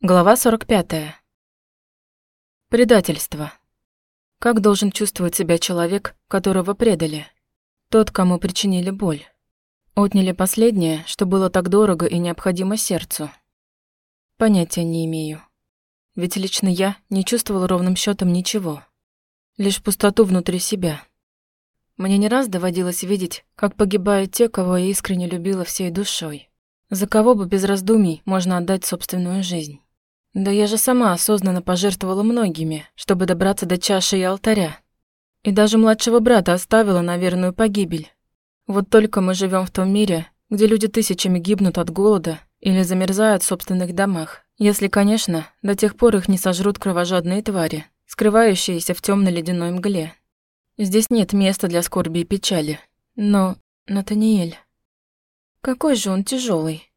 Глава 45. Предательство. Как должен чувствовать себя человек, которого предали? Тот, кому причинили боль. Отняли последнее, что было так дорого и необходимо сердцу. Понятия не имею. Ведь лично я не чувствовал ровным счетом ничего. Лишь пустоту внутри себя. Мне не раз доводилось видеть, как погибают те, кого я искренне любила всей душой. За кого бы без раздумий можно отдать собственную жизнь. Да я же сама осознанно пожертвовала многими, чтобы добраться до чаши и алтаря. И даже младшего брата оставила на верную погибель. Вот только мы живем в том мире, где люди тысячами гибнут от голода или замерзают в собственных домах, если, конечно, до тех пор их не сожрут кровожадные твари, скрывающиеся в темной ледяной мгле. Здесь нет места для скорби и печали. Но, Натаниэль... Какой же он тяжелый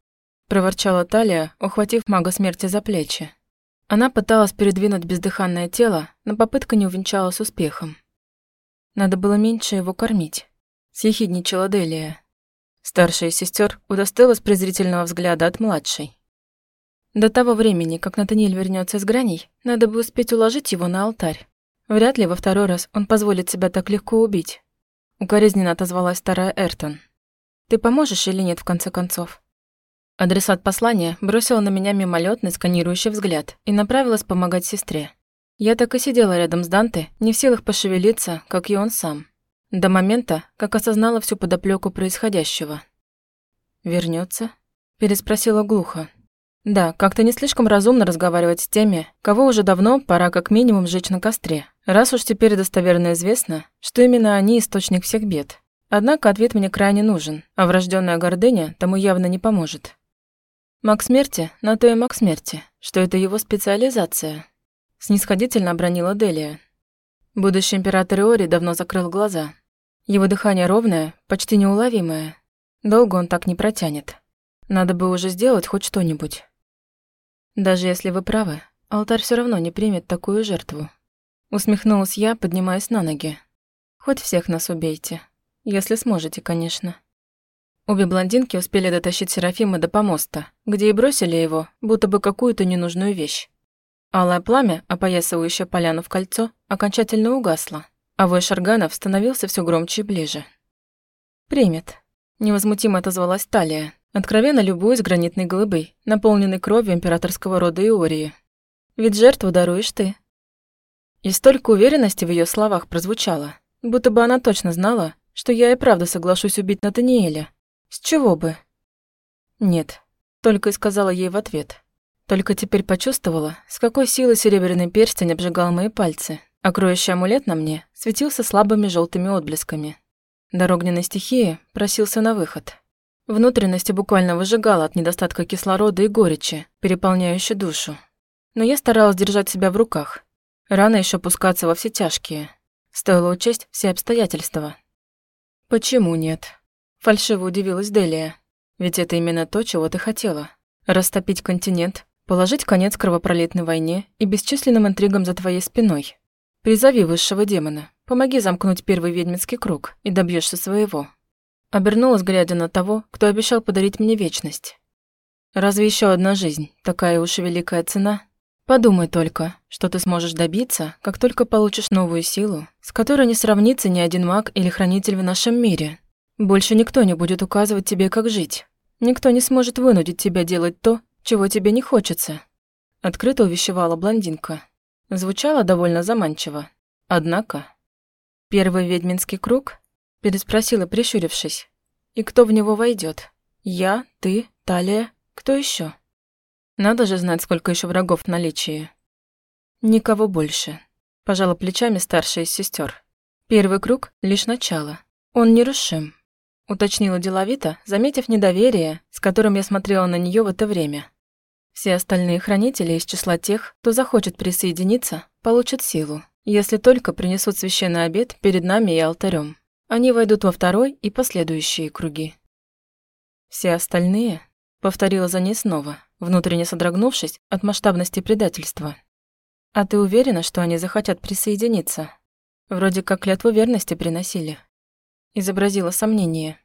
проворчала Талия, ухватив мага смерти за плечи. Она пыталась передвинуть бездыханное тело, но попытка не увенчалась успехом. Надо было меньше его кормить. Съехидничала Делия. Старшая сестер удостоилась презрительного взгляда от младшей. До того времени, как Натаниэль вернется из граней, надо бы успеть уложить его на алтарь. Вряд ли во второй раз он позволит себя так легко убить. Укоризненно отозвалась старая Эртон. «Ты поможешь или нет, в конце концов?» Адресат послания бросила на меня мимолетный сканирующий взгляд и направилась помогать сестре. Я так и сидела рядом с Данте, не в силах пошевелиться, как и он сам. До момента, как осознала всю подоплеку происходящего. Вернется? переспросила глухо. Да, как-то не слишком разумно разговаривать с теми, кого уже давно пора как минимум сжечь на костре, раз уж теперь достоверно известно, что именно они источник всех бед. Однако ответ мне крайне нужен, а врожденная гордыня тому явно не поможет. Маг смерти на то и маг смерти, что это его специализация. Снисходительно обронила Делия. Будущий император Иори давно закрыл глаза. Его дыхание ровное, почти неуловимое. Долго он так не протянет. Надо бы уже сделать хоть что-нибудь. Даже если вы правы, алтарь все равно не примет такую жертву. Усмехнулась я, поднимаясь на ноги. Хоть всех нас убейте. Если сможете, конечно. Обе блондинки успели дотащить Серафима до помоста, где и бросили его, будто бы какую-то ненужную вещь. Алое пламя, опоясывающее поляну в кольцо, окончательно угасло, а вой шарганов становился все громче и ближе. «Примет», – невозмутимо отозвалась Талия, откровенно любуясь гранитной глыбой, наполненной кровью императорского рода Иории. «Ведь жертву даруешь ты». И столько уверенности в ее словах прозвучало, будто бы она точно знала, что я и правда соглашусь убить Натаниэля, с чего бы? Нет, только и сказала ей в ответ. Только теперь почувствовала, с какой силой серебряный перстень обжигал мои пальцы, а кроющий амулет на мне светился слабыми желтыми отблесками. Дар огненной стихии просился на выход. Внутренности буквально выжигала от недостатка кислорода и горечи, переполняющей душу. Но я старалась держать себя в руках. Рано еще пускаться во все тяжкие. Стоило учесть все обстоятельства. Почему нет? Фальшиво удивилась Делия. Ведь это именно то, чего ты хотела. Растопить континент, положить конец кровопролитной войне и бесчисленным интригам за твоей спиной. Призови высшего демона, помоги замкнуть первый ведьминский круг и добьешься своего. Обернулась, глядя на того, кто обещал подарить мне вечность. Разве еще одна жизнь, такая уж и великая цена? Подумай только, что ты сможешь добиться, как только получишь новую силу, с которой не сравнится ни один маг или хранитель в нашем мире, больше никто не будет указывать тебе, как жить. Никто не сможет вынудить тебя делать то, чего тебе не хочется. Открыто увещевала блондинка. Звучало довольно заманчиво. Однако... Первый ведьминский круг? Переспросила, прищурившись. И кто в него войдет? Я, ты, Талия, кто еще? Надо же знать, сколько еще врагов в наличии. Никого больше. Пожала плечами старшая из сестер. Первый круг — лишь начало. Он нерушим уточнила деловито, заметив недоверие, с которым я смотрела на нее в это время. Все остальные хранители из числа тех, кто захочет присоединиться, получат силу, если только принесут священный обед перед нами и алтарем. Они войдут во второй и последующие круги. Все остальные, повторила за ней снова, внутренне содрогнувшись от масштабности предательства. А ты уверена, что они захотят присоединиться? Вроде как клятву верности приносили. Изобразила сомнение.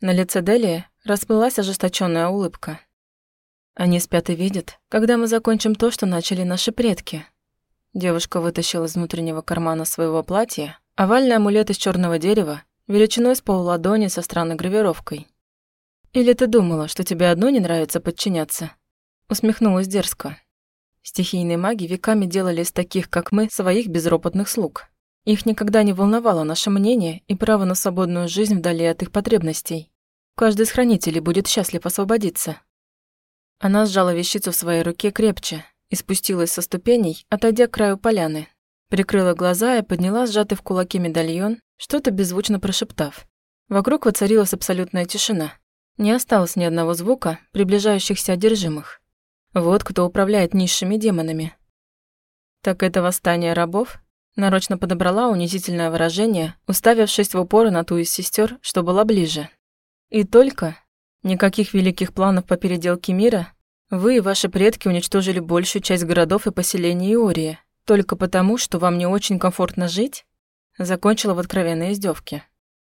На лице Делии расплылась ожесточенная улыбка. Они спят и видят, когда мы закончим то, что начали наши предки. Девушка вытащила из внутреннего кармана своего платья овальный амулет из черного дерева, величиной с полуладони со странной гравировкой. «Или ты думала, что тебе одно не нравится подчиняться?» Усмехнулась дерзко. Стихийные маги веками делали из таких, как мы, своих безропотных слуг. Их никогда не волновало наше мнение и право на свободную жизнь вдали от их потребностей. Каждый из хранителей будет счастлив освободиться. Она сжала вещицу в своей руке крепче и спустилась со ступеней, отойдя к краю поляны. Прикрыла глаза и подняла сжатый в кулаке медальон, что-то беззвучно прошептав. Вокруг воцарилась абсолютная тишина. Не осталось ни одного звука, приближающихся одержимых. Вот кто управляет низшими демонами. Так это восстание рабов? Нарочно подобрала унизительное выражение, уставившись в упор на ту из сестер, что была ближе. И только Никаких великих планов по переделке мира? Вы и ваши предки уничтожили большую часть городов и поселений Иории, только потому, что вам не очень комфортно жить? Закончила в откровенной издевке.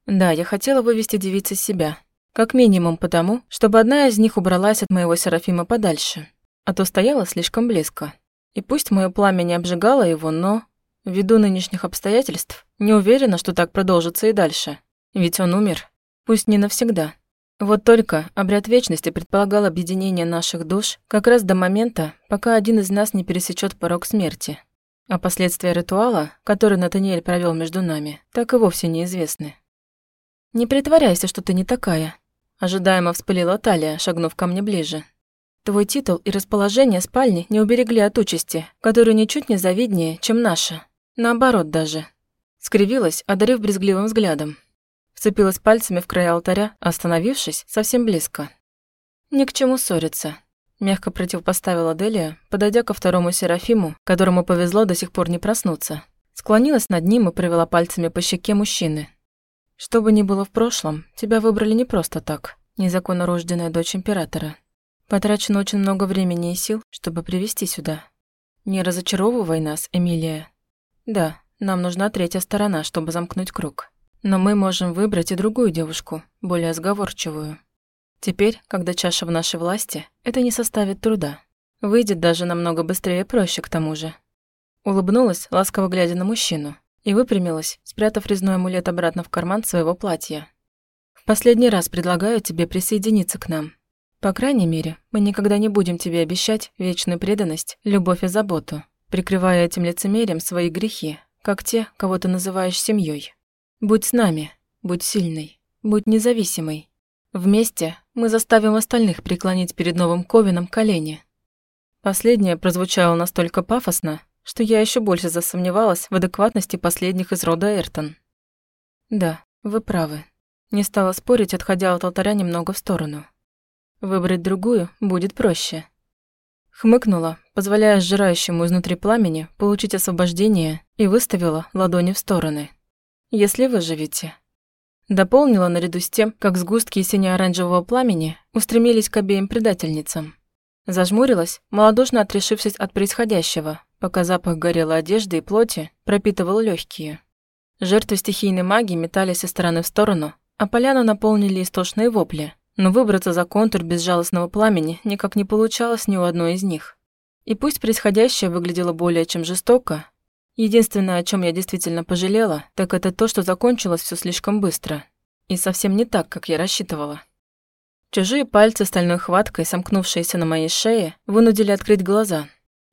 Да, я хотела вывести девиц из себя. Как минимум потому, чтобы одна из них убралась от моего Серафима подальше, а то стояла слишком близко. И пусть мое пламя не обжигало его, но, ввиду нынешних обстоятельств, не уверена, что так продолжится и дальше. Ведь он умер. Пусть не навсегда. Вот только обряд вечности предполагал объединение наших душ как раз до момента, пока один из нас не пересечет порог смерти. А последствия ритуала, который Натаниэль провел между нами, так и вовсе неизвестны. «Не притворяйся, что ты не такая», – ожидаемо вспылила Талия, шагнув ко мне ближе. «Твой титул и расположение спальни не уберегли от участи, которая ничуть не завиднее, чем наша. Наоборот даже». Скривилась, одарив брезгливым взглядом. Вцепилась пальцами в край алтаря, остановившись совсем близко. «Ни к чему ссориться», – мягко противопоставила Делия, подойдя ко второму Серафиму, которому повезло до сих пор не проснуться. Склонилась над ним и провела пальцами по щеке мужчины. «Что бы ни было в прошлом, тебя выбрали не просто так, незаконно рожденная дочь императора. Потрачено очень много времени и сил, чтобы привести сюда. Не разочаровывай нас, Эмилия. Да, нам нужна третья сторона, чтобы замкнуть круг. Но мы можем выбрать и другую девушку, более сговорчивую. Теперь, когда чаша в нашей власти, это не составит труда. Выйдет даже намного быстрее и проще к тому же. Улыбнулась, ласково глядя на мужчину, и выпрямилась, спрятав резной амулет обратно в карман своего платья. «В последний раз предлагаю тебе присоединиться к нам. По крайней мере, мы никогда не будем тебе обещать вечную преданность, любовь и заботу, прикрывая этим лицемерием свои грехи, как те, кого ты называешь семьей. Будь с нами, будь сильной, будь независимой. Вместе мы заставим остальных преклонить перед новым Ковином колени. Последнее прозвучало настолько пафосно, что я еще больше засомневалась в адекватности последних из рода Эртон. Да, вы правы. Не стала спорить, отходя от алтаря немного в сторону. Выбрать другую будет проще. Хмыкнула, позволяя сжирающему изнутри пламени получить освобождение, и выставила ладони в стороны если выживете». Дополнила наряду с тем, как сгустки сине-оранжевого пламени устремились к обеим предательницам. Зажмурилась, малодушно отрешившись от происходящего, пока запах горелой одежды и плоти пропитывал легкие. Жертвы стихийной магии метались из стороны в сторону, а поляну наполнили истошные вопли, но выбраться за контур безжалостного пламени никак не получалось ни у одной из них. И пусть происходящее выглядело более чем жестоко, Единственное, о чем я действительно пожалела, так это то, что закончилось все слишком быстро. И совсем не так, как я рассчитывала. Чужие пальцы стальной хваткой, сомкнувшиеся на моей шее, вынудили открыть глаза.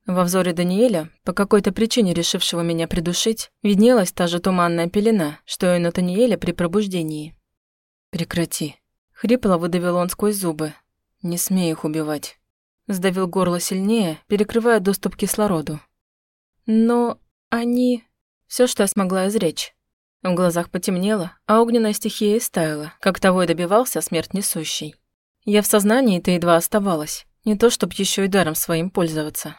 Во взоре Даниэля, по какой-то причине решившего меня придушить, виднелась та же туманная пелена, что и на Даниэля при пробуждении. «Прекрати», — хрипло выдавил он сквозь зубы. «Не смей их убивать». Сдавил горло сильнее, перекрывая доступ к кислороду. «Но они... Все, что я смогла изречь. В глазах потемнело, а огненная стихия истаяла, как того и добивался смерть несущий. Я в сознании-то едва оставалась, не то чтоб еще и даром своим пользоваться.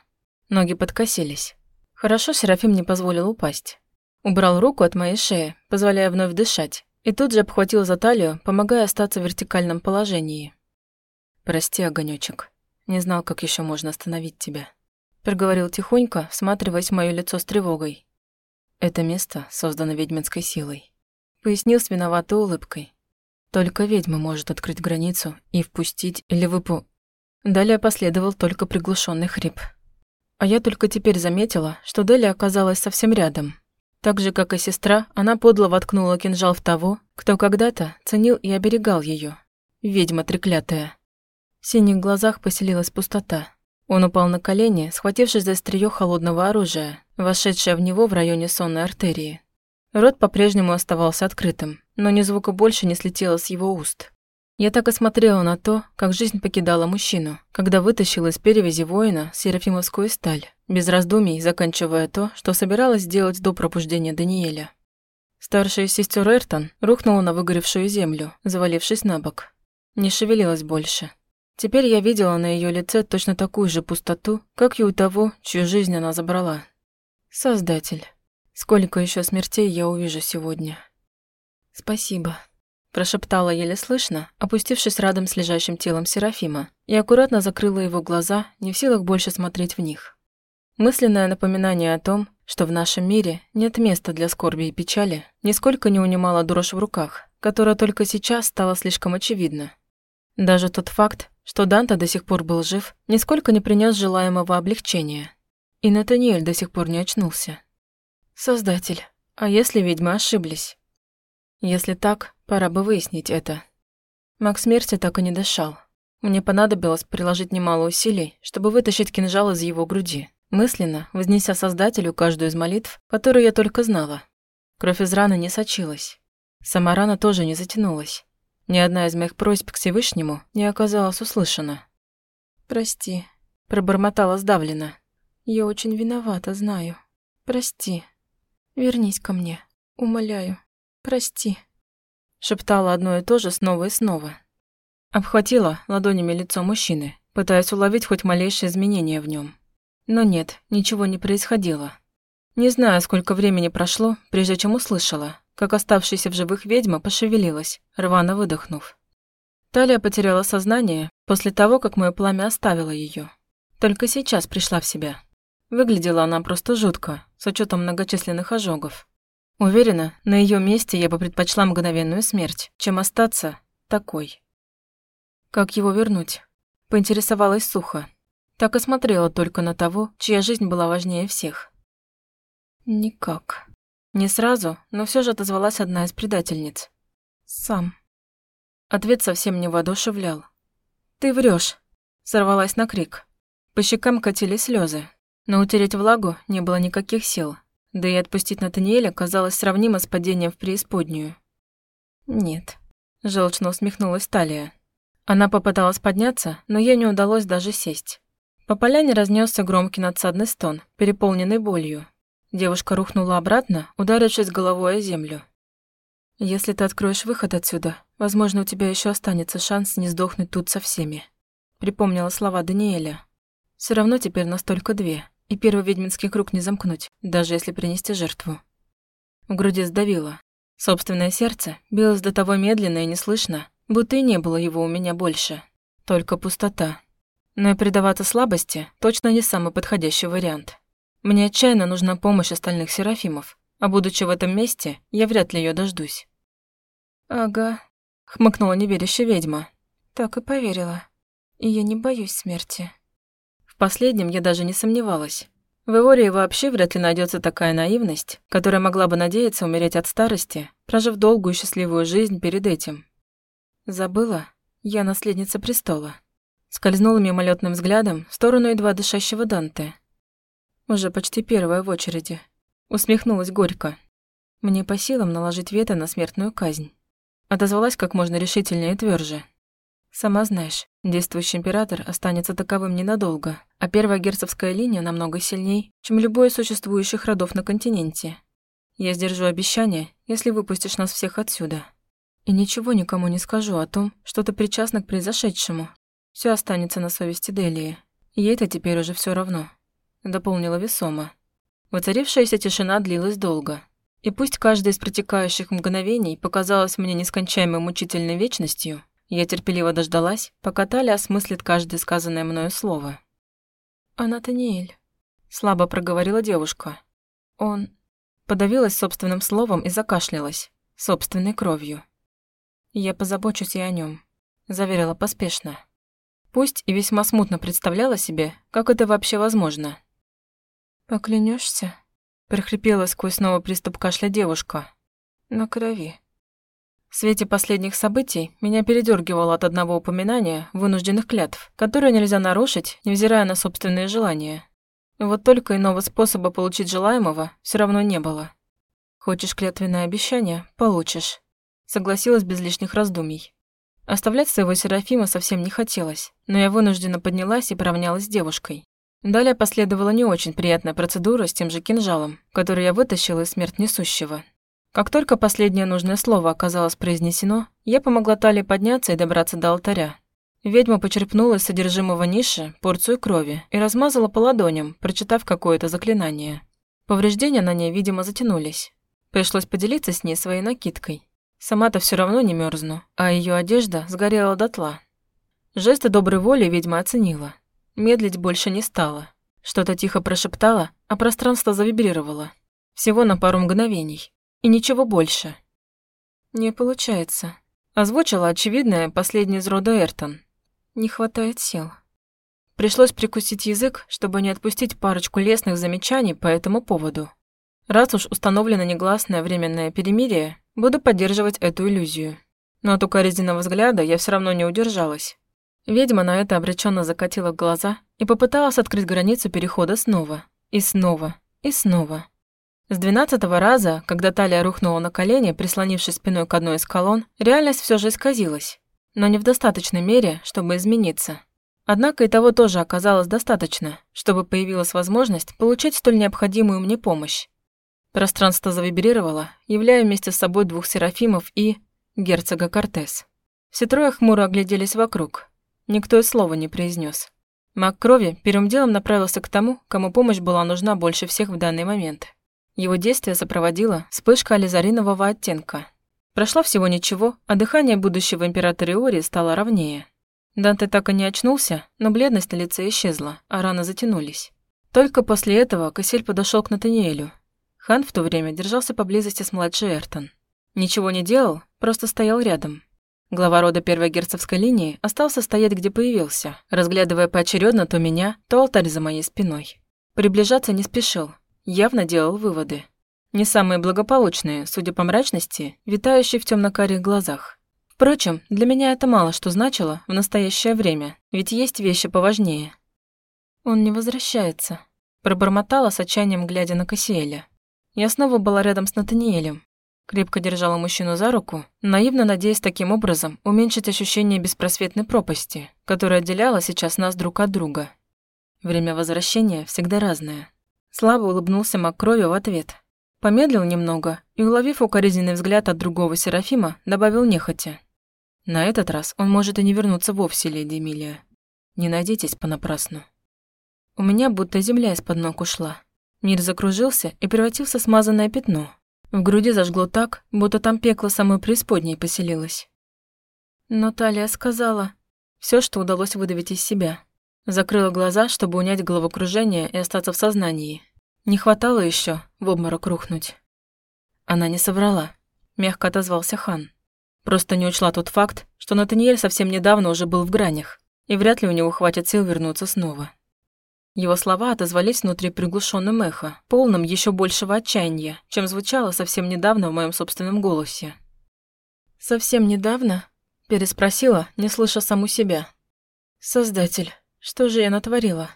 Ноги подкосились. Хорошо Серафим не позволил упасть. Убрал руку от моей шеи, позволяя вновь дышать, и тут же обхватил за талию, помогая остаться в вертикальном положении. «Прости, огонёчек. Не знал, как еще можно остановить тебя» проговорил тихонько, всматриваясь в моё лицо с тревогой. «Это место создано ведьминской силой», — пояснил с виноватой улыбкой. «Только ведьма может открыть границу и впустить или выпу...» Далее последовал только приглушенный хрип. А я только теперь заметила, что Дели оказалась совсем рядом. Так же, как и сестра, она подло воткнула кинжал в того, кто когда-то ценил и оберегал ее. Ведьма треклятая. В синих глазах поселилась пустота. Он упал на колени, схватившись за острие холодного оружия, вошедшее в него в районе сонной артерии. Рот по-прежнему оставался открытым, но ни звука больше не слетело с его уст. Я так и смотрела на то, как жизнь покидала мужчину, когда вытащила из перевязи воина серафимовскую сталь, без раздумий заканчивая то, что собиралась сделать до пробуждения Даниэля. Старшая сестер Эртон рухнула на выгоревшую землю, завалившись на бок. Не шевелилась больше. Теперь я видела на ее лице точно такую же пустоту, как и у того, чью жизнь она забрала. Создатель. Сколько еще смертей я увижу сегодня? Спасибо. Прошептала еле слышно, опустившись рядом с лежащим телом Серафима, и аккуратно закрыла его глаза, не в силах больше смотреть в них. Мысленное напоминание о том, что в нашем мире нет места для скорби и печали, нисколько не унимало дрожь в руках, которая только сейчас стала слишком очевидна. Даже тот факт, что Данте до сих пор был жив, нисколько не принес желаемого облегчения. И Натаниэль до сих пор не очнулся. Создатель, а если ведьмы ошиблись? Если так, пора бы выяснить это. Маг смерти так и не дышал. Мне понадобилось приложить немало усилий, чтобы вытащить кинжал из его груди, мысленно вознеся Создателю каждую из молитв, которую я только знала. Кровь из раны не сочилась. Сама рана тоже не затянулась. Ни одна из моих просьб к Всевышнему не оказалась услышана. «Прости», – пробормотала сдавленно. «Я очень виновата, знаю. Прости. Вернись ко мне. Умоляю. Прости», – шептала одно и то же снова и снова. Обхватила ладонями лицо мужчины, пытаясь уловить хоть малейшее изменение в нем. Но нет, ничего не происходило. Не знаю, сколько времени прошло, прежде чем услышала, как оставшаяся в живых ведьма пошевелилась, рвано выдохнув. Талия потеряла сознание после того, как мое пламя оставило ее. Только сейчас пришла в себя. Выглядела она просто жутко, с учетом многочисленных ожогов. Уверена, на ее месте я бы предпочла мгновенную смерть, чем остаться такой. Как его вернуть? Поинтересовалась сухо. Так и смотрела только на того, чья жизнь была важнее всех. Никак. Не сразу, но все же отозвалась одна из предательниц. «Сам». Ответ совсем не воодушевлял. «Ты врешь, сорвалась на крик. По щекам катились слезы, но утереть влагу не было никаких сил, да и отпустить Натаниэля казалось сравнимо с падением в преисподнюю. «Нет», – желчно усмехнулась Талия. Она попыталась подняться, но ей не удалось даже сесть. По поляне разнесся громкий надсадный стон, переполненный болью. Девушка рухнула обратно, ударившись головой о землю. «Если ты откроешь выход отсюда, возможно, у тебя еще останется шанс не сдохнуть тут со всеми», припомнила слова Даниэля. Все равно теперь настолько две, и первый ведьминский круг не замкнуть, даже если принести жертву». В груди сдавило. Собственное сердце билось до того медленно и неслышно, будто и не было его у меня больше. Только пустота. Но и предаваться слабости точно не самый подходящий вариант. Мне отчаянно нужна помощь остальных Серафимов, а будучи в этом месте, я вряд ли ее дождусь. «Ага», — хмыкнула неверящая ведьма. «Так и поверила. И я не боюсь смерти». В последнем я даже не сомневалась. В Эвории вообще вряд ли найдется такая наивность, которая могла бы надеяться умереть от старости, прожив долгую счастливую жизнь перед этим. Забыла? Я наследница престола. Скользнула мимолетным взглядом в сторону едва дышащего Данте, уже почти первая в очереди. Усмехнулась горько. Мне по силам наложить вето на смертную казнь. Отозвалась как можно решительнее и тверже. Сама знаешь, действующий император останется таковым ненадолго, а первая герцогская линия намного сильней, чем любой из существующих родов на континенте. Я сдержу обещание, если выпустишь нас всех отсюда. И ничего никому не скажу о том, что ты причастна к произошедшему. Все останется на совести Делии. Ей это теперь уже все равно дополнила весомо. Воцарившаяся тишина длилась долго. И пусть каждое из протекающих мгновений показалось мне нескончаемой мучительной вечностью, я терпеливо дождалась, пока Таля осмыслит каждое сказанное мною слово. «А Натаниэль?» – слабо проговорила девушка. «Он...» Подавилась собственным словом и закашлялась, собственной кровью. «Я позабочусь и о нем, заверила поспешно. Пусть и весьма смутно представляла себе, как это вообще возможно. «Поклянешься?» – прохрипела сквозь снова приступ кашля девушка. «На крови». В свете последних событий меня передергивало от одного упоминания вынужденных клятв, которые нельзя нарушить, невзирая на собственные желания. Вот только иного способа получить желаемого все равно не было. Хочешь клятвенное обещание – получишь. Согласилась без лишних раздумий. Оставлять своего Серафима совсем не хотелось, но я вынужденно поднялась и поравнялась с девушкой. Далее последовала не очень приятная процедура с тем же кинжалом, который я вытащила из смерть несущего. Как только последнее нужное слово оказалось произнесено, я помогла Талии подняться и добраться до алтаря. Ведьма почерпнула из содержимого ниши порцию крови и размазала по ладоням, прочитав какое-то заклинание. Повреждения на ней, видимо, затянулись. Пришлось поделиться с ней своей накидкой. Сама-то все равно не мерзну, а ее одежда сгорела дотла. Жесты доброй воли ведьма оценила. Медлить больше не стала. Что-то тихо прошептала, а пространство завибрировало. Всего на пару мгновений. И ничего больше. «Не получается», — озвучила очевидное последний из рода Эртон. «Не хватает сил». Пришлось прикусить язык, чтобы не отпустить парочку лестных замечаний по этому поводу. Раз уж установлено негласное временное перемирие, буду поддерживать эту иллюзию. Но от укоризненного взгляда я все равно не удержалась. Ведьма на это обреченно закатила глаза и попыталась открыть границу перехода снова. И снова. И снова. С двенадцатого раза, когда талия рухнула на колени, прислонившись спиной к одной из колонн, реальность все же исказилась, но не в достаточной мере, чтобы измениться. Однако и того тоже оказалось достаточно, чтобы появилась возможность получить столь необходимую мне помощь. Пространство завибрировало, являя вместе с собой двух серафимов и... герцога Кортес. Все трое хмуро огляделись вокруг. Никто и слова не произнес. Маг крови первым делом направился к тому, кому помощь была нужна больше всех в данный момент. Его действие сопроводила вспышка ализаринового оттенка. Прошло всего ничего, а дыхание будущего императора Иори стало ровнее. Данте так и не очнулся, но бледность на лице исчезла, а раны затянулись. Только после этого Кассель подошел к Натаниэлю. Хан в то время держался поблизости с младшей Эртон. Ничего не делал, просто стоял рядом. Глава рода первой герцогской линии остался стоять, где появился, разглядывая поочередно то меня, то алтарь за моей спиной. Приближаться не спешил, явно делал выводы. Не самые благополучные, судя по мрачности, витающей в темно-карих глазах. Впрочем, для меня это мало что значило в настоящее время, ведь есть вещи поважнее. «Он не возвращается», – пробормотала с отчаянием, глядя на Кассиэля. Я снова была рядом с Натаниэлем. Крепко держала мужчину за руку, наивно надеясь таким образом уменьшить ощущение беспросветной пропасти, которая отделяла сейчас нас друг от друга. Время возвращения всегда разное. Слабо улыбнулся Маккрови в ответ. Помедлил немного и, уловив укоризненный взгляд от другого Серафима, добавил нехотя. На этот раз он может и не вернуться вовсе, леди Эмилия. Не надейтесь понапрасну. У меня будто земля из-под ног ушла. Мир закружился и превратился в смазанное пятно. В груди зажгло так, будто там пекло самой преисподней поселилось. Но Талия сказала... все, что удалось выдавить из себя. Закрыла глаза, чтобы унять головокружение и остаться в сознании. Не хватало еще в обморок рухнуть. Она не соврала. Мягко отозвался хан. Просто не учла тот факт, что Натаниэль совсем недавно уже был в гранях, и вряд ли у него хватит сил вернуться снова. Его слова отозвались внутри приглушенным эхо, полным еще большего отчаяния, чем звучало совсем недавно в моем собственном голосе. «Совсем недавно?» – переспросила, не слыша саму себя. «Создатель, что же я натворила?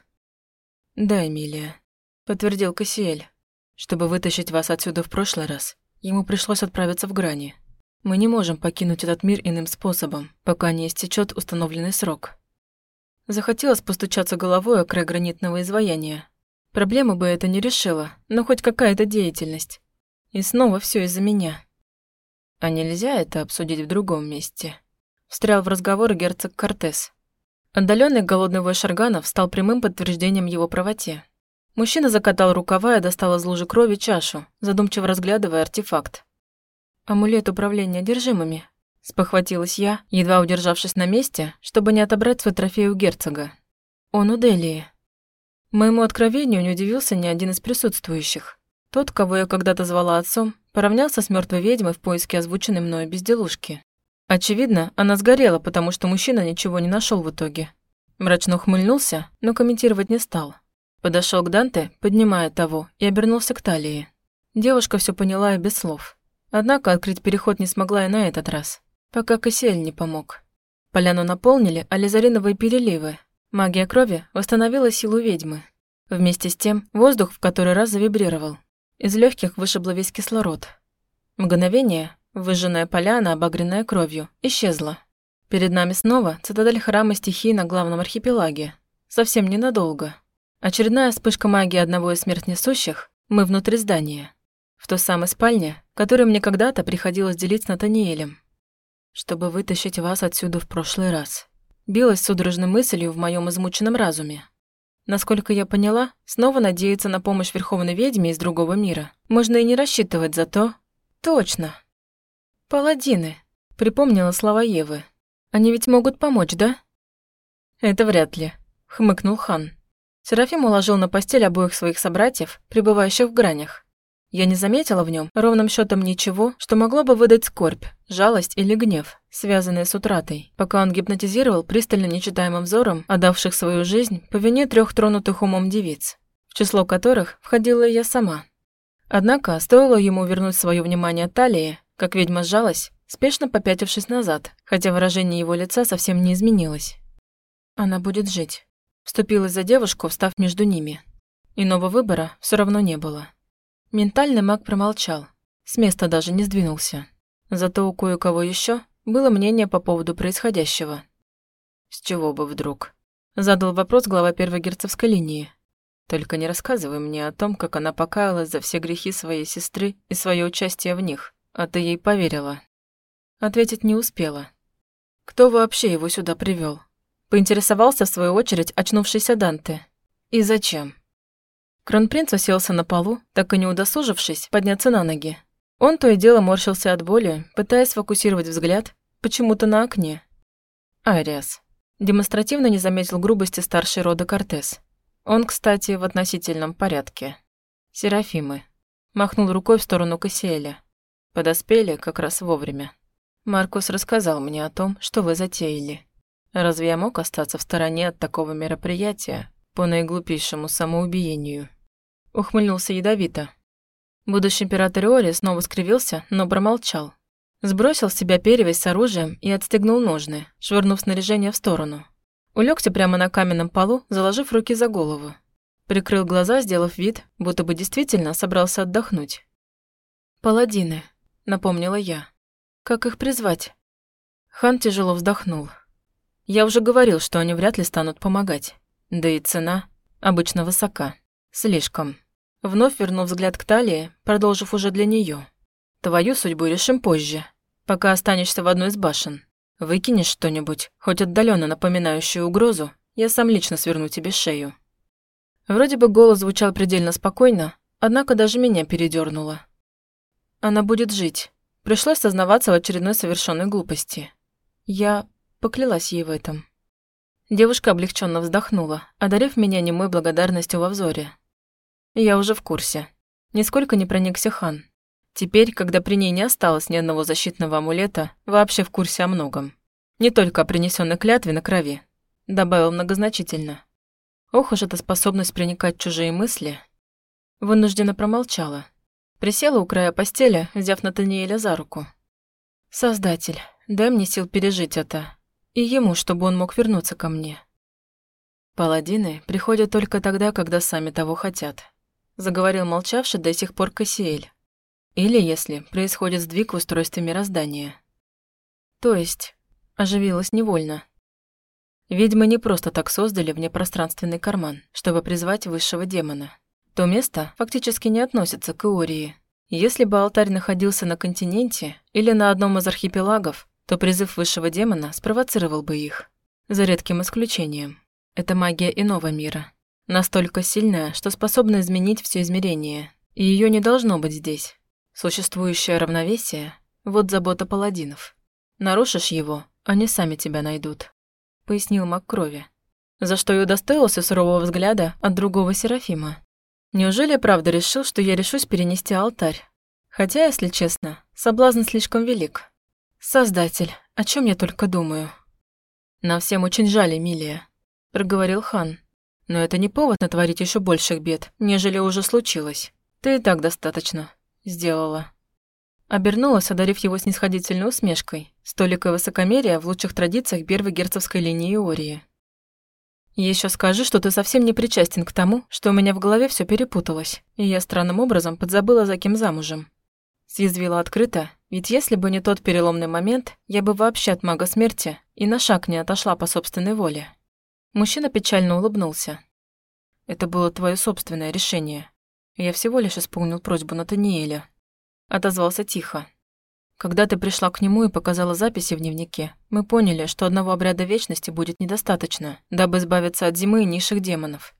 Да, Эмилия, подтвердил Кассиэль. Чтобы вытащить вас отсюда в прошлый раз, ему пришлось отправиться в грани. Мы не можем покинуть этот мир иным способом, пока не истечет установленный срок. Захотелось постучаться головой о край гранитного изваяния. Проблемы бы это не решило, но хоть какая-то деятельность. И снова все из-за меня. А нельзя это обсудить в другом месте. Встрял в разговор герцог Кортес. Отдаленный голодный вой Шарганов стал прямым подтверждением его правоте. Мужчина закатал рукава и достал из лужи крови чашу, задумчиво разглядывая артефакт. «Амулет управления одержимыми», – спохватилась я, едва удержавшись на месте, чтобы не отобрать свой трофей у герцога. «Он у Делии». Моему откровению не удивился ни один из присутствующих. Тот, кого я когда-то звала отцом, поравнялся с мертвой ведьмой в поиске озвученной мною безделушки. Очевидно, она сгорела, потому что мужчина ничего не нашел в итоге. Мрачно ухмыльнулся, но комментировать не стал. Подошел к Данте, поднимая того, и обернулся к талии. Девушка все поняла и без слов. Однако открыть переход не смогла и на этот раз, пока Кассиэль не помог. Поляну наполнили ализариновые переливы. Магия крови восстановила силу ведьмы. Вместе с тем воздух в который раз завибрировал. Из легких вышибло весь кислород. Мгновение, выжженная поляна, обогренная кровью, исчезла. Перед нами снова цитадель храма стихий на главном архипелаге. Совсем ненадолго. Очередная вспышка магии одного из смертнесущих, мы внутри здания. В той самой спальне, которую мне когда-то приходилось делить с Натаниэлем. Чтобы вытащить вас отсюда в прошлый раз. Билась судорожной мыслью в моем измученном разуме. Насколько я поняла, снова надеяться на помощь Верховной Ведьме из другого мира. Можно и не рассчитывать за то. Точно. Паладины. Припомнила слова Евы. Они ведь могут помочь, да? Это вряд ли, хмыкнул хан. Серафим уложил на постель обоих своих собратьев, пребывающих в гранях. Я не заметила в нем ровным счетом ничего, что могло бы выдать скорбь, жалость или гнев, связанные с утратой, пока он гипнотизировал пристально нечитаемым взором отдавших свою жизнь по вине трех тронутых умом девиц, в число которых входила и я сама. Однако, стоило ему вернуть свое внимание талии, как ведьма сжалась, спешно попятившись назад, хотя выражение его лица совсем не изменилось. Она будет жить. Вступилась за девушку, встав между ними. Иного выбора все равно не было. Ментальный маг промолчал, с места даже не сдвинулся. Зато у кое-кого еще было мнение по поводу происходящего. «С чего бы вдруг?» Задал вопрос глава первой герцогской линии. «Только не рассказывай мне о том, как она покаялась за все грехи своей сестры и свое участие в них, а ты ей поверила». Ответить не успела. Кто вообще его сюда привел? Поинтересовался в свою очередь очнувшийся Данте. И зачем? Кронпринц уселся на полу, так и не удосужившись подняться на ноги. Он то и дело морщился от боли, пытаясь фокусировать взгляд почему-то на окне. Ариас. Демонстративно не заметил грубости старшей рода Кортес. Он, кстати, в относительном порядке. Серафимы. Махнул рукой в сторону Кассиэля. Подоспели как раз вовремя. Маркус рассказал мне о том, что вы затеяли. Разве я мог остаться в стороне от такого мероприятия по наиглупейшему самоубиению? Ухмыльнулся ядовито. Будущий император Иори снова скривился, но промолчал. Сбросил с себя перевязь с оружием и отстегнул ножны, швырнув снаряжение в сторону. Улегся прямо на каменном полу, заложив руки за голову. Прикрыл глаза, сделав вид, будто бы действительно собрался отдохнуть. «Паладины», — напомнила я. «Как их призвать?» Хан тяжело вздохнул. Я уже говорил, что они вряд ли станут помогать. Да и цена обычно высока. Слишком. Вновь вернув взгляд к талии, продолжив уже для нее. Твою судьбу решим позже, пока останешься в одной из башен. Выкинешь что-нибудь, хоть отдаленно напоминающую угрозу, я сам лично сверну тебе шею. Вроде бы голос звучал предельно спокойно, однако даже меня передернуло. Она будет жить. Пришлось сознаваться в очередной совершенной глупости. Я Поклялась ей в этом. Девушка облегченно вздохнула, одарив меня немой благодарностью во взоре. Я уже в курсе. Нисколько не проникся хан. Теперь, когда при ней не осталось ни одного защитного амулета, вообще в курсе о многом. Не только о принесенной клятве на крови. Добавил многозначительно. Ох уж эта способность проникать в чужие мысли. Вынужденно промолчала. Присела у края постели, взяв Натаниэля за руку. «Создатель, дай мне сил пережить это, и ему, чтобы он мог вернуться ко мне. Паладины приходят только тогда, когда сами того хотят, заговорил молчавший до сих пор Кассиэль. Или если происходит сдвиг в устройстве мироздания. То есть, оживилась невольно. Ведьмы не просто так создали внепространственный карман, чтобы призвать высшего демона. То место фактически не относится к Иории. Если бы алтарь находился на континенте или на одном из архипелагов, то призыв высшего демона спровоцировал бы их. За редким исключением. Это магия иного мира. Настолько сильная, что способна изменить все измерение. И ее не должно быть здесь. Существующее равновесие – вот забота паладинов. Нарушишь его, они сами тебя найдут. Пояснил маг крови. За что и удостоился сурового взгляда от другого Серафима. Неужели правда решил, что я решусь перенести алтарь? Хотя, если честно, соблазн слишком велик. Создатель, о чем я только думаю. Нам всем очень жаль, Эмилия. – проговорил хан. «Но это не повод натворить еще больших бед, нежели уже случилось. Ты и так достаточно сделала». Обернулась, одарив его снисходительной усмешкой, столикое высокомерие в лучших традициях первой герцогской линии Ории. Еще скажи, что ты совсем не причастен к тому, что у меня в голове все перепуталось, и я странным образом подзабыла, за кем замужем. Съязвила открыто, ведь если бы не тот переломный момент, я бы вообще от мага смерти и на шаг не отошла по собственной воле. Мужчина печально улыбнулся. Это было твое собственное решение. Я всего лишь исполнил просьбу Натаниэля. Отозвался тихо. Когда ты пришла к нему и показала записи в дневнике, мы поняли, что одного обряда вечности будет недостаточно, дабы избавиться от зимы и низших демонов.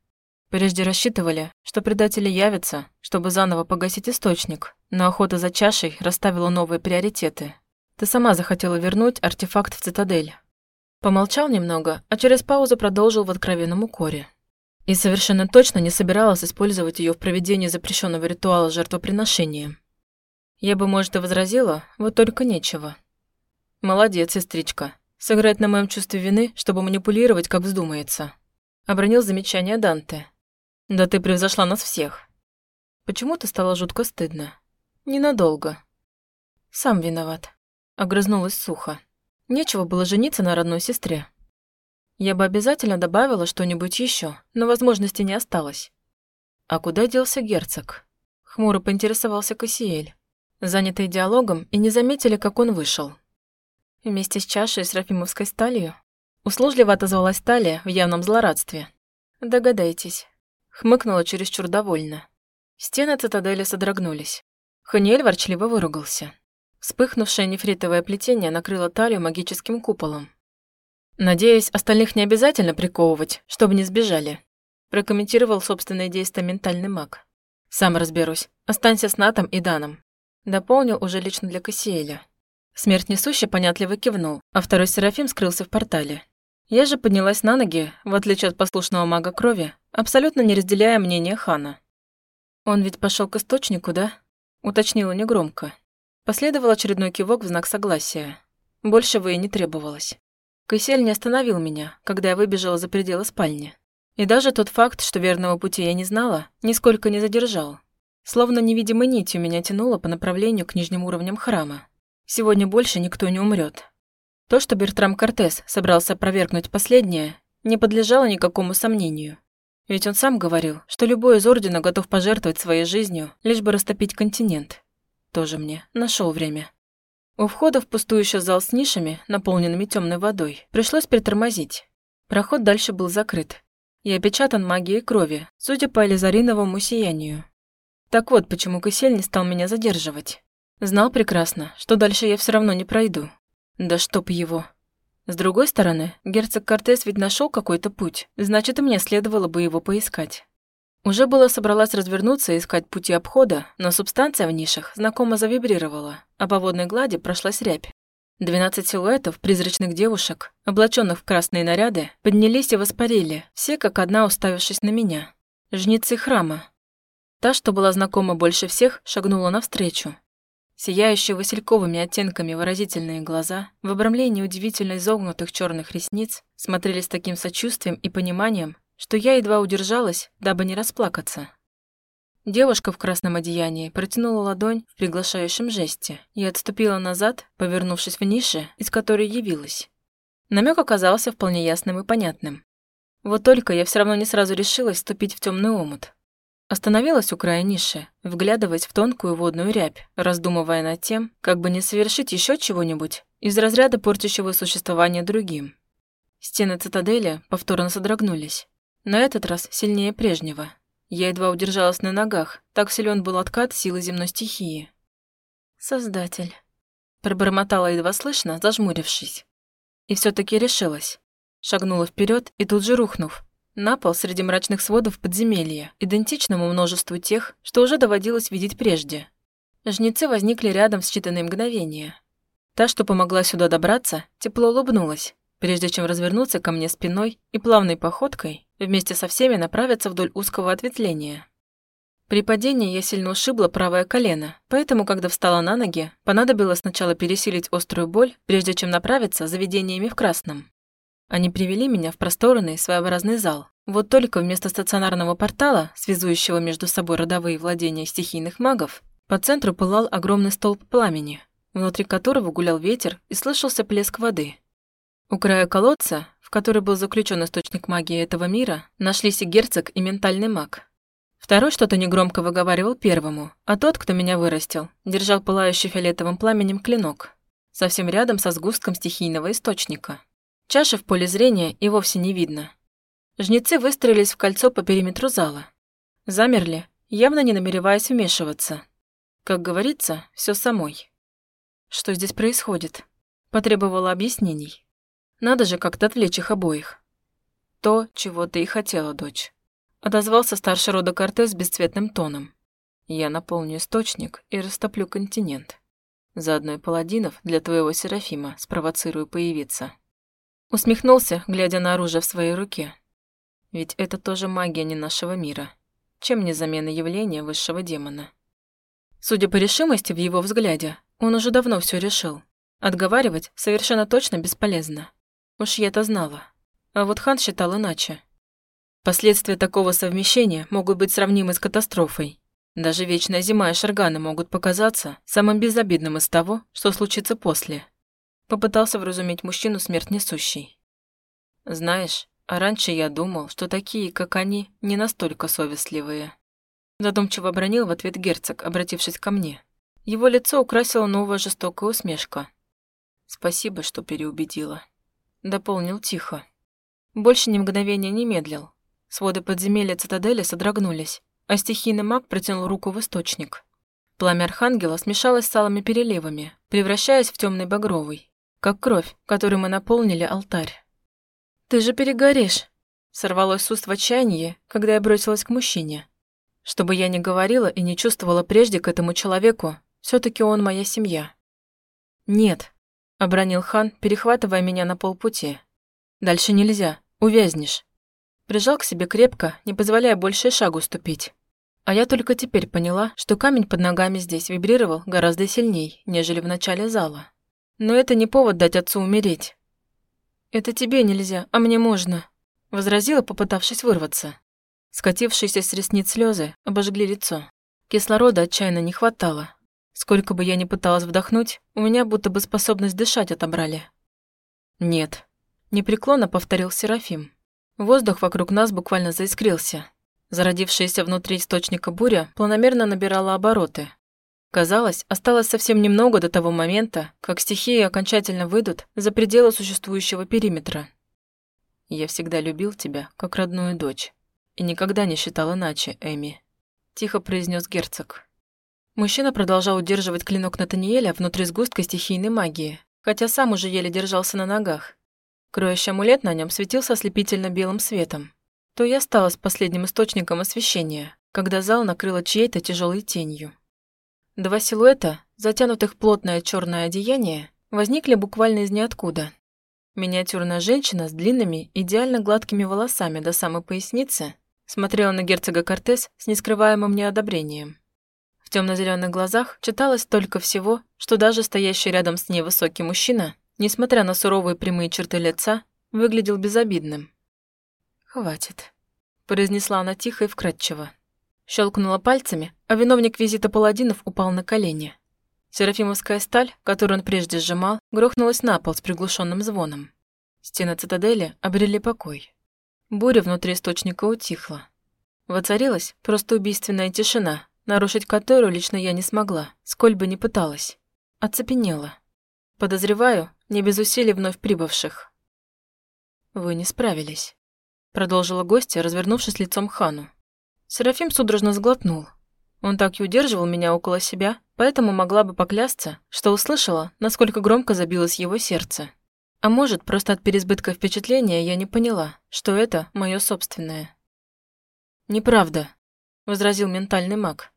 Прежде рассчитывали, что предатели явятся, чтобы заново погасить источник, но охота за чашей расставила новые приоритеты. Ты сама захотела вернуть артефакт в цитадель. Помолчал немного, а через паузу продолжил в откровенном укоре. И совершенно точно не собиралась использовать ее в проведении запрещенного ритуала жертвоприношения. Я бы, может, и возразила, вот только нечего. Молодец, сестричка. Сыграть на моем чувстве вины, чтобы манипулировать, как вздумается. Обронил замечание Данте. Да ты превзошла нас всех. Почему-то стало жутко стыдно. Ненадолго. Сам виноват. Огрызнулась сухо. Нечего было жениться на родной сестре. Я бы обязательно добавила что-нибудь еще, но возможности не осталось. А куда делся герцог? Хмуро поинтересовался Кассиэль занятые диалогом, и не заметили, как он вышел. Вместе с чашей с рафимовской сталью услужливо отозвалась Талия в явном злорадстве. «Догадайтесь», — хмыкнула чересчур довольно. Стены цитадели содрогнулись. Ханиэль ворчливо выругался. Вспыхнувшее нефритовое плетение накрыло талию магическим куполом. «Надеюсь, остальных не обязательно приковывать, чтобы не сбежали», прокомментировал собственные действия ментальный маг. «Сам разберусь. Останься с Натом и Даном. Дополнил уже лично для Кассиэля. Смерть несущий понятливо кивнул, а второй Серафим скрылся в портале. Я же поднялась на ноги, в отличие от послушного мага крови, абсолютно не разделяя мнение хана. «Он ведь пошел к источнику, да?» Уточнила негромко. Последовал очередной кивок в знак согласия. Большего и не требовалось. Кайсель не остановил меня, когда я выбежала за пределы спальни. И даже тот факт, что верного пути я не знала, нисколько не задержал. Словно невидимой нитью меня тянуло по направлению к нижним уровням храма. Сегодня больше никто не умрет. То, что Бертрам Кортес собрался опровергнуть последнее, не подлежало никакому сомнению. Ведь он сам говорил, что любой из Ордена готов пожертвовать своей жизнью, лишь бы растопить континент. Тоже мне нашел время. У входа в пустующий зал с нишами, наполненными темной водой, пришлось притормозить. Проход дальше был закрыт и опечатан магией крови, судя по элизариновому сиянию. Так вот, почему Кисель не стал меня задерживать. Знал прекрасно, что дальше я все равно не пройду. Да чтоб его. С другой стороны, герцог Кортес ведь нашел какой-то путь, значит, и мне следовало бы его поискать. Уже было собралась развернуться и искать пути обхода, но субстанция в нишах знакомо завибрировала, а по водной глади прошлась рябь. Двенадцать силуэтов призрачных девушек, облаченных в красные наряды, поднялись и воспарили, все как одна уставившись на меня. Жнецы храма, Та, что была знакома больше всех, шагнула навстречу. Сияющие васильковыми оттенками выразительные глаза, в обрамлении удивительно изогнутых черных ресниц, смотрели с таким сочувствием и пониманием, что я едва удержалась, дабы не расплакаться. Девушка в красном одеянии протянула ладонь в приглашающем жесте и отступила назад, повернувшись в нише, из которой явилась. Намек оказался вполне ясным и понятным. Вот только я все равно не сразу решилась ступить в темный омут. Остановилась у края ниши, вглядываясь в тонкую водную рябь, раздумывая над тем, как бы не совершить еще чего-нибудь из разряда портящего существования другим. Стены цитадели повторно содрогнулись. На этот раз сильнее прежнего. Я едва удержалась на ногах, так силен был откат силы земной стихии. «Создатель», — пробормотала едва слышно, зажмурившись. И все таки решилась. Шагнула вперед и тут же рухнув, на пол среди мрачных сводов подземелья, идентичному множеству тех, что уже доводилось видеть прежде. Жнецы возникли рядом в считанные мгновения. Та, что помогла сюда добраться, тепло улыбнулась, прежде чем развернуться ко мне спиной и плавной походкой вместе со всеми направиться вдоль узкого ответвления. При падении я сильно ушибла правое колено, поэтому, когда встала на ноги, понадобилось сначала пересилить острую боль, прежде чем направиться за видениями в красном. Они привели меня в просторный, своеобразный зал. Вот только вместо стационарного портала, связующего между собой родовые владения стихийных магов, по центру пылал огромный столб пламени, внутри которого гулял ветер и слышался плеск воды. У края колодца, в который был заключен источник магии этого мира, нашлись и герцог, и ментальный маг. Второй что-то негромко выговаривал первому, а тот, кто меня вырастил, держал пылающий фиолетовым пламенем клинок, совсем рядом со сгустком стихийного источника. Чаши в поле зрения и вовсе не видно. Жнецы выстроились в кольцо по периметру зала. Замерли, явно не намереваясь вмешиваться. Как говорится, все самой. Что здесь происходит? Потребовала объяснений. Надо же как-то отвлечь их обоих. То, чего ты и хотела, дочь. Отозвался старший рода Кортес бесцветным тоном. Я наполню источник и растоплю континент. Заодно и паладинов для твоего Серафима спровоцирую появиться. Усмехнулся, глядя на оружие в своей руке. Ведь это тоже магия не нашего мира. Чем не замена явления высшего демона? Судя по решимости в его взгляде, он уже давно все решил. Отговаривать совершенно точно бесполезно. Уж я это знала. А вот хан считал иначе. Последствия такого совмещения могут быть сравнимы с катастрофой. Даже вечная зима и шарганы могут показаться самым безобидным из того, что случится после. Попытался вразумить мужчину смерть несущий. Знаешь, а раньше я думал, что такие, как они, не настолько совестливые. Задумчиво обронил в ответ герцог, обратившись ко мне. Его лицо украсила новая жестокая усмешка. Спасибо, что переубедила. Дополнил тихо. Больше ни мгновения не медлил. Своды подземелья цитадели содрогнулись, а стихийный маг протянул руку в источник. Пламя архангела смешалось с алыми переливами, превращаясь в темный багровый как кровь, которой мы наполнили алтарь. «Ты же перегоришь!» Сорвалось с уст в отчаянии, когда я бросилась к мужчине. Чтобы я не говорила и не чувствовала прежде к этому человеку, все таки он моя семья. «Нет», — обронил хан, перехватывая меня на полпути. «Дальше нельзя, увязнешь». Прижал к себе крепко, не позволяя больше шагу ступить. А я только теперь поняла, что камень под ногами здесь вибрировал гораздо сильней, нежели в начале зала. Но это не повод дать отцу умереть. «Это тебе нельзя, а мне можно», — возразила, попытавшись вырваться. Скатившиеся с ресниц слезы обожгли лицо. Кислорода отчаянно не хватало. Сколько бы я ни пыталась вдохнуть, у меня будто бы способность дышать отобрали. «Нет», — непреклонно повторил Серафим. Воздух вокруг нас буквально заискрился. Зародившаяся внутри источника буря планомерно набирала обороты, Казалось, осталось совсем немного до того момента, как стихии окончательно выйдут за пределы существующего периметра. «Я всегда любил тебя, как родную дочь, и никогда не считал иначе, Эми», – тихо произнес герцог. Мужчина продолжал удерживать клинок Натаниэля внутри сгустка стихийной магии, хотя сам уже еле держался на ногах. Кроющий амулет на нем светился ослепительно белым светом. То я осталась последним источником освещения, когда зал накрыло чьей-то тяжелой тенью. Два силуэта, затянутых плотное черное одеяние, возникли буквально из ниоткуда. Миниатюрная женщина с длинными, идеально гладкими волосами до самой поясницы смотрела на герцога Кортес с нескрываемым неодобрением. В темно-зеленых глазах читалось только всего, что даже стоящий рядом с ней высокий мужчина, несмотря на суровые прямые черты лица, выглядел безобидным. «Хватит», – произнесла она тихо и вкрадчиво. Щелкнула пальцами, а виновник визита паладинов упал на колени. Серафимовская сталь, которую он прежде сжимал, грохнулась на пол с приглушенным звоном. Стены цитадели обрели покой. Буря внутри источника утихла. Воцарилась просто убийственная тишина, нарушить которую лично я не смогла, сколь бы ни пыталась. Оцепенела. Подозреваю, не без усилий вновь прибывших. «Вы не справились», — продолжила гостья, развернувшись лицом к хану. Серафим судорожно сглотнул. Он так и удерживал меня около себя, поэтому могла бы поклясться, что услышала, насколько громко забилось его сердце. А может, просто от переизбытка впечатления я не поняла, что это мое собственное. «Неправда», — возразил ментальный маг.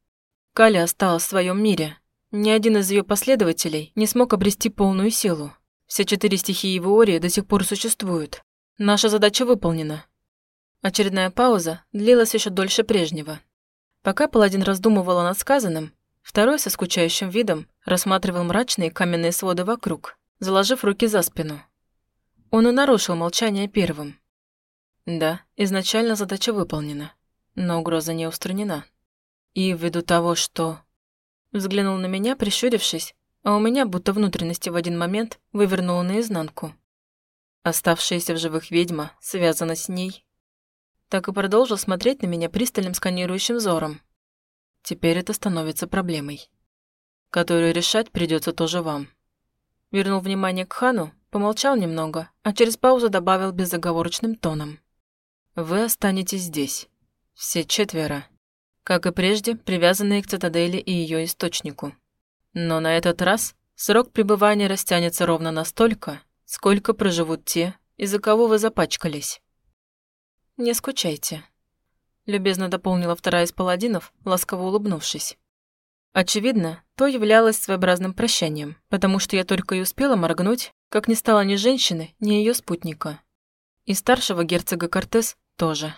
Каля осталась в своем мире. Ни один из ее последователей не смог обрести полную силу. Все четыре стихии Виории до сих пор существуют. Наша задача выполнена. Очередная пауза длилась еще дольше прежнего. Пока паладин раздумывала над сказанным, второй со скучающим видом рассматривал мрачные каменные своды вокруг, заложив руки за спину. Он и нарушил молчание первым. Да, изначально задача выполнена, но угроза не устранена. И ввиду того, что... Взглянул на меня, прищурившись, а у меня будто внутренности в один момент вывернуло наизнанку. Оставшаяся в живых ведьма связана с ней. Так и продолжил смотреть на меня пристальным сканирующим взором. Теперь это становится проблемой, которую решать придется тоже вам. Вернул внимание к Хану, помолчал немного, а через паузу добавил безоговорочным тоном. «Вы останетесь здесь. Все четверо. Как и прежде, привязанные к цитадели и ее источнику. Но на этот раз срок пребывания растянется ровно настолько, сколько проживут те, из-за кого вы запачкались. Не скучайте. Любезно дополнила вторая из паладинов, ласково улыбнувшись. Очевидно, то являлось своеобразным прощанием, потому что я только и успела моргнуть, как не стало ни женщины, ни ее спутника. И старшего герцога Кортес тоже.